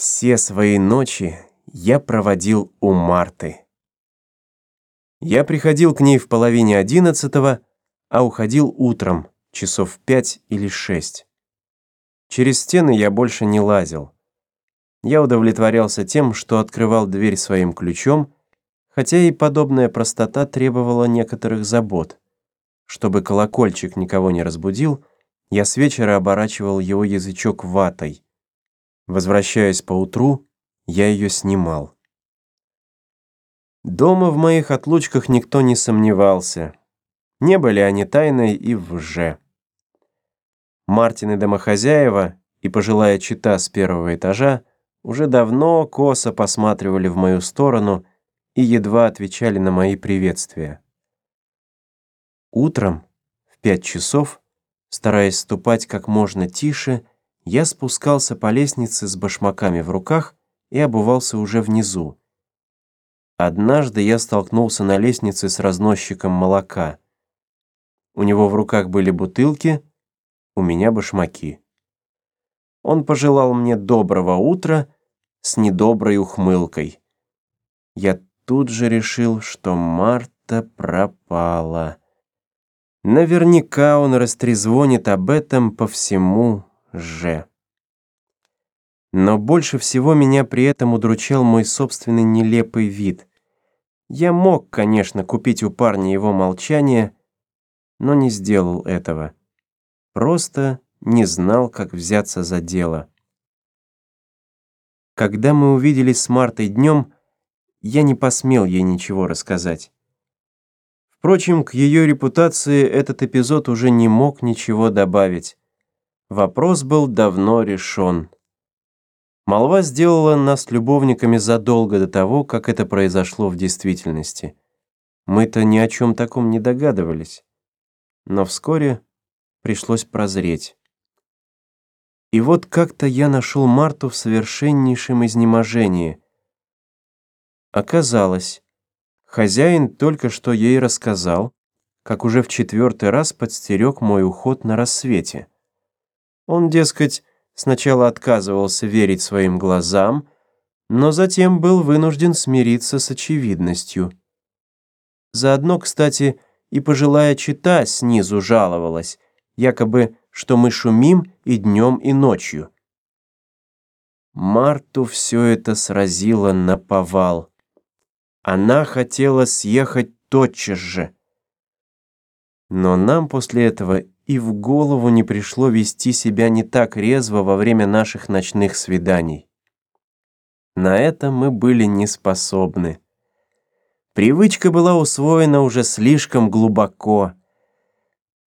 Все свои ночи я проводил у Марты. Я приходил к ней в половине одиннадцатого, а уходил утром, часов пять или шесть. Через стены я больше не лазил. Я удовлетворялся тем, что открывал дверь своим ключом, хотя и подобная простота требовала некоторых забот. Чтобы колокольчик никого не разбудил, я с вечера оборачивал его язычок ватой — Возвращаясь поутру, я ее снимал. Дома в моих отлучках никто не сомневался. Не были они тайной и вже. же. Мартины домохозяева и пожилая чита с первого этажа уже давно косо посматривали в мою сторону и едва отвечали на мои приветствия. Утром в пять часов, стараясь ступать как можно тише, я спускался по лестнице с башмаками в руках и обувался уже внизу. Однажды я столкнулся на лестнице с разносчиком молока. У него в руках были бутылки, у меня башмаки. Он пожелал мне доброго утра с недоброй ухмылкой. Я тут же решил, что Марта пропала. Наверняка он растрезвонит об этом по всему Ж. Но больше всего меня при этом удручал мой собственный нелепый вид. Я мог, конечно, купить у парня его молчание, но не сделал этого. Просто не знал, как взяться за дело. Когда мы увиделись с Мартой днем, я не посмел ей ничего рассказать. Впрочем, к ее репутации этот эпизод уже не мог ничего добавить. Вопрос был давно решен. Молва сделала нас любовниками задолго до того, как это произошло в действительности. Мы-то ни о чем таком не догадывались. Но вскоре пришлось прозреть. И вот как-то я нашел Марту в совершеннейшем изнеможении. Оказалось, хозяин только что ей рассказал, как уже в четвертый раз подстерег мой уход на рассвете. Он, дескать, сначала отказывался верить своим глазам, но затем был вынужден смириться с очевидностью. Заодно, кстати, и пожилая чита снизу жаловалась, якобы, что мы шумим и днем, и ночью. Марту все это сразило на повал. Она хотела съехать тотчас же. Но нам после этого и в голову не пришло вести себя не так резво во время наших ночных свиданий. На это мы были не способны. Привычка была усвоена уже слишком глубоко.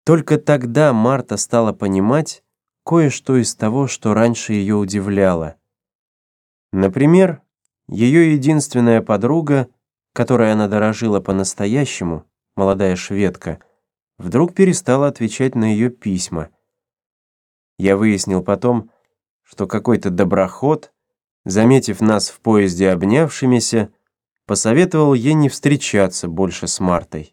Только тогда Марта стала понимать кое-что из того, что раньше ее удивляло. Например, ее единственная подруга, которой она дорожила по-настоящему, молодая шведка — вдруг перестала отвечать на ее письма. Я выяснил потом, что какой-то доброход, заметив нас в поезде обнявшимися, посоветовал ей не встречаться больше с Мартой.